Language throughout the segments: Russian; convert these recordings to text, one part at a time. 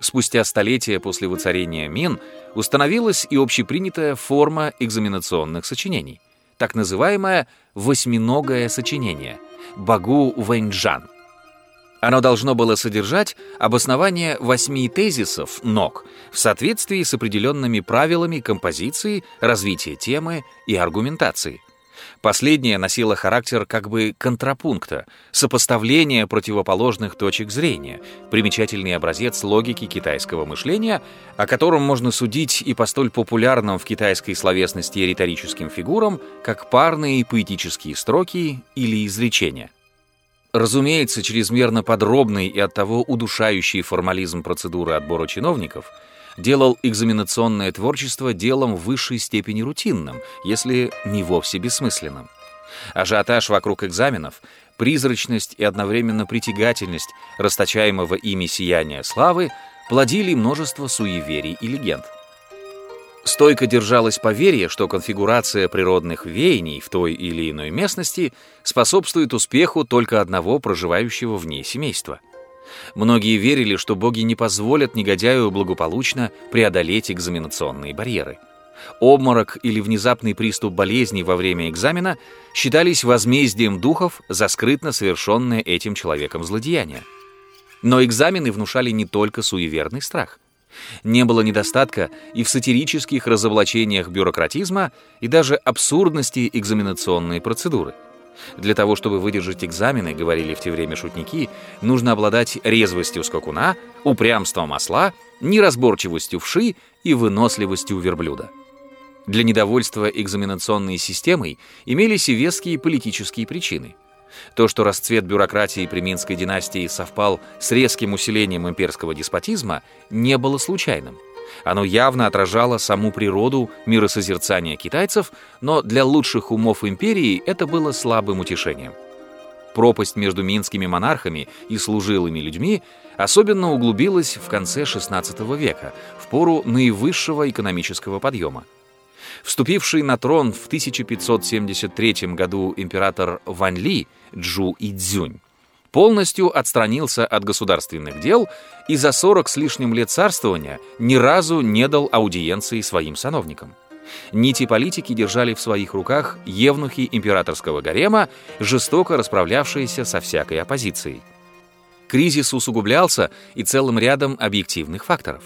Спустя столетия после воцарения Мин установилась и общепринятая форма экзаменационных сочинений, так называемое восьминогое сочинение – Багу Вэньчжан. Оно должно было содержать обоснование восьми тезисов ног в соответствии с определенными правилами композиции, развития темы и аргументации – Последняя носила характер как бы контрапункта, сопоставления противоположных точек зрения, примечательный образец логики китайского мышления, о котором можно судить и по столь популярным в китайской словесности риторическим фигурам, как парные поэтические строки или изречения. Разумеется, чрезмерно подробный и оттого удушающий формализм процедуры отбора чиновников – делал экзаменационное творчество делом в высшей степени рутинным, если не вовсе бессмысленным. Ажиотаж вокруг экзаменов, призрачность и одновременно притягательность расточаемого ими сияния славы плодили множество суеверий и легенд. Стойко держалось поверье, что конфигурация природных веяний в той или иной местности способствует успеху только одного проживающего в ней семейства – Многие верили, что боги не позволят негодяю благополучно преодолеть экзаменационные барьеры. Обморок или внезапный приступ болезни во время экзамена считались возмездием духов за скрытно совершенное этим человеком злодеяние. Но экзамены внушали не только суеверный страх. Не было недостатка и в сатирических разоблачениях бюрократизма, и даже абсурдности экзаменационной процедуры – для того, чтобы выдержать экзамены, говорили в те время шутники, нужно обладать резвостью скакуна, упрямством осла, неразборчивостью вши и выносливостью верблюда. Для недовольства экзаменационной системой имелись и веские политические причины. То, что расцвет бюрократии при Минской династии совпал с резким усилением имперского деспотизма, не было случайным – оно явно отражало саму природу миросозерцания китайцев, но для лучших умов империи это было слабым утешением. Пропасть между минскими монархами и служилыми людьми особенно углубилась в конце XVI века, в пору наивысшего экономического подъема. Вступивший на трон в 1573 году император Ван Ли Джу Идзюнь полностью отстранился от государственных дел и за 40 с лишним лет царствования ни разу не дал аудиенции своим сановникам. Нити политики держали в своих руках евнухи императорского гарема, жестоко расправлявшиеся со всякой оппозицией. Кризис усугублялся и целым рядом объективных факторов.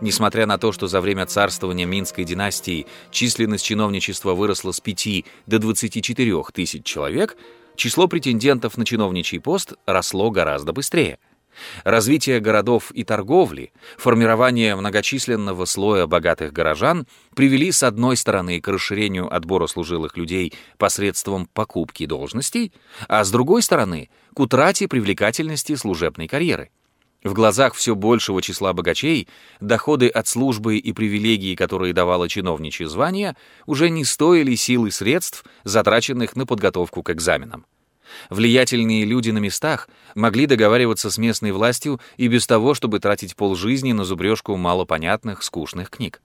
Несмотря на то, что за время царствования Минской династии численность чиновничества выросла с 5 до 24 тысяч человек, число претендентов на чиновничий пост росло гораздо быстрее. Развитие городов и торговли, формирование многочисленного слоя богатых горожан привели с одной стороны к расширению отбора служилых людей посредством покупки должностей, а с другой стороны к утрате привлекательности служебной карьеры. В глазах все большего числа богачей доходы от службы и привилегии, которые давало чиновничье звание, уже не стоили сил и средств, затраченных на подготовку к экзаменам. Влиятельные люди на местах могли договариваться с местной властью и без того, чтобы тратить полжизни на зубрежку малопонятных, скучных книг.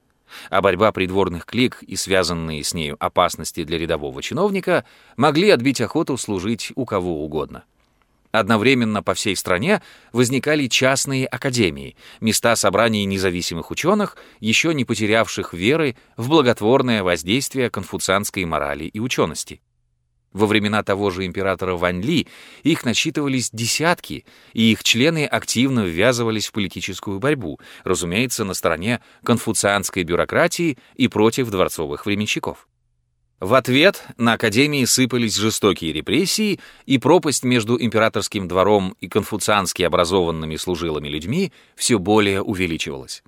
А борьба придворных клик и связанные с нею опасности для рядового чиновника могли отбить охоту служить у кого угодно. Одновременно по всей стране возникали частные академии, места собраний независимых ученых, еще не потерявших веры в благотворное воздействие конфуцианской морали и учености. Во времена того же императора Вань Ли их насчитывались десятки, и их члены активно ввязывались в политическую борьбу, разумеется, на стороне конфуцианской бюрократии и против дворцовых временщиков. В ответ на Академии сыпались жестокие репрессии, и пропасть между императорским двором и конфуциански образованными служилыми людьми все более увеличивалась.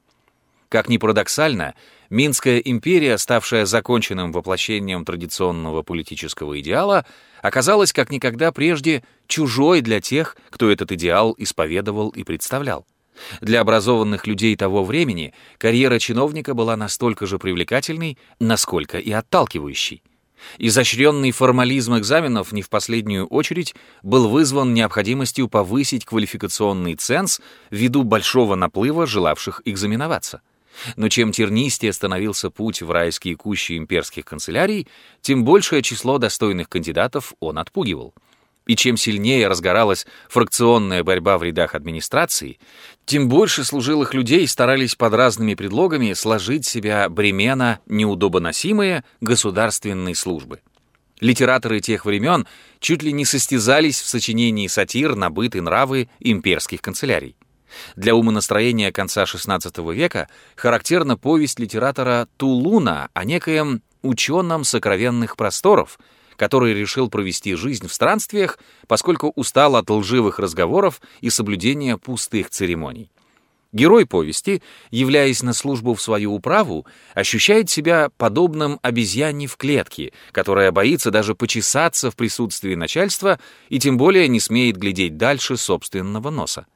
Как ни парадоксально, Минская империя, ставшая законченным воплощением традиционного политического идеала, оказалась как никогда прежде чужой для тех, кто этот идеал исповедовал и представлял. Для образованных людей того времени карьера чиновника была настолько же привлекательной, насколько и отталкивающей. Изощренный формализм экзаменов не в последнюю очередь был вызван необходимостью повысить квалификационный ценз ввиду большого наплыва желавших экзаменоваться. Но чем тернистее становился путь в райские кущи имперских канцелярий, тем большее число достойных кандидатов он отпугивал. И чем сильнее разгоралась фракционная борьба в рядах администрации, тем больше служилых людей старались под разными предлогами сложить себя бремена неудобоносимые государственной службы. Литераторы тех времен чуть ли не состязались в сочинении сатир на быт и нравы имперских канцелярий. Для умонастроения конца XVI века характерна повесть литератора Тулуна о некоем ученом сокровенных просторов — который решил провести жизнь в странствиях, поскольку устал от лживых разговоров и соблюдения пустых церемоний. Герой повести, являясь на службу в свою управу, ощущает себя подобным обезьяне в клетке, которая боится даже почесаться в присутствии начальства и тем более не смеет глядеть дальше собственного носа.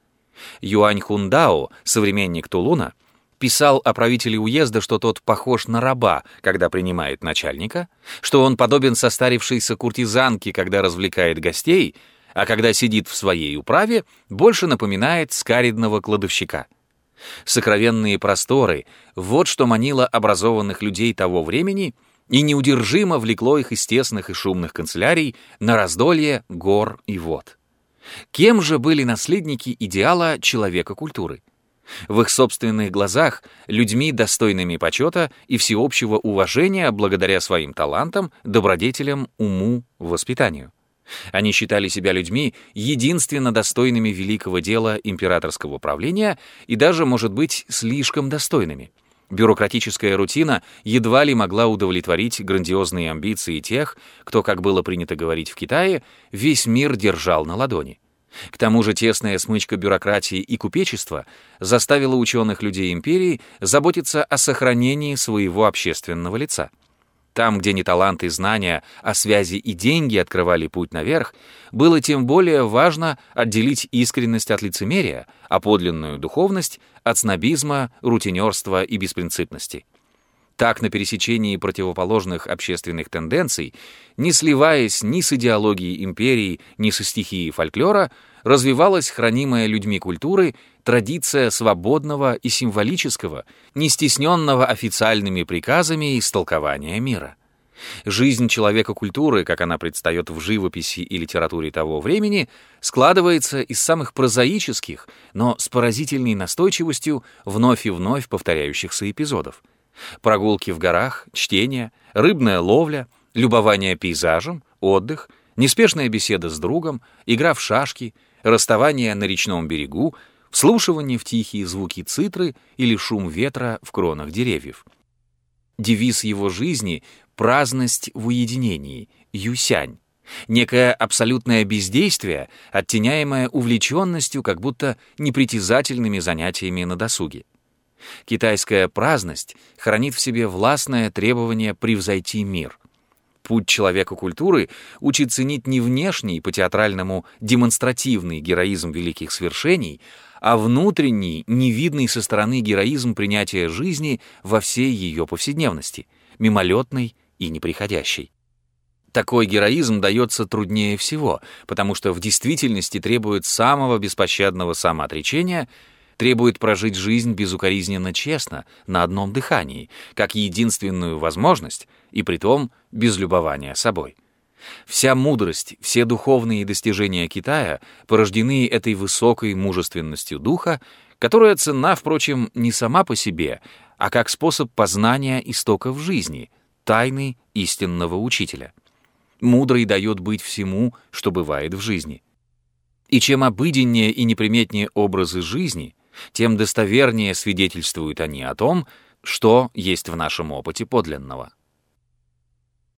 Юань Хундао, современник Тулуна, писал о правителе уезда, что тот похож на раба, когда принимает начальника, что он подобен состарившейся куртизанке, когда развлекает гостей, а когда сидит в своей управе, больше напоминает скаридного кладовщика. Сокровенные просторы — вот что манило образованных людей того времени и неудержимо влекло их из тесных и шумных канцелярий на раздолье гор и вод. Кем же были наследники идеала человека культуры? В их собственных глазах людьми, достойными почета и всеобщего уважения благодаря своим талантам, добродетелям, уму, воспитанию. Они считали себя людьми, единственно достойными великого дела императорского правления и даже, может быть, слишком достойными. Бюрократическая рутина едва ли могла удовлетворить грандиозные амбиции тех, кто, как было принято говорить в Китае, весь мир держал на ладони. К тому же тесная смычка бюрократии и купечества заставила ученых людей империи заботиться о сохранении своего общественного лица. Там, где не талант и знания, а связи и деньги открывали путь наверх, было тем более важно отделить искренность от лицемерия, а подлинную духовность от снобизма, рутинерства и беспринципности. Так, на пересечении противоположных общественных тенденций, не сливаясь ни с идеологией империи, ни со стихией фольклора, развивалась хранимая людьми культуры традиция свободного и символического, не стесненного официальными приказами истолкования мира. Жизнь человека культуры, как она предстает в живописи и литературе того времени, складывается из самых прозаических, но с поразительной настойчивостью вновь и вновь повторяющихся эпизодов — Прогулки в горах, чтение, рыбная ловля, любование пейзажем, отдых, неспешная беседа с другом, игра в шашки, расставание на речном берегу, вслушивание в тихие звуки цитры или шум ветра в кронах деревьев. Девиз его жизни — праздность в уединении, юсянь. Некое абсолютное бездействие, оттеняемое увлеченностью, как будто непритязательными занятиями на досуге. Китайская праздность хранит в себе властное требование превзойти мир. Путь человека культуры учит ценить не внешний, по-театральному демонстративный героизм великих свершений, а внутренний, невидный со стороны героизм принятия жизни во всей ее повседневности, мимолетной и неприходящей. Такой героизм дается труднее всего, потому что в действительности требует самого беспощадного самоотречения — требует прожить жизнь безукоризненно честно, на одном дыхании, как единственную возможность, и притом без любования собой. Вся мудрость, все духовные достижения Китая порождены этой высокой мужественностью духа, которая ценна, впрочем, не сама по себе, а как способ познания истоков жизни, тайны истинного учителя. Мудрый дает быть всему, что бывает в жизни. И чем обыденнее и неприметнее образы жизни, тем достовернее свидетельствуют они о том, что есть в нашем опыте подлинного.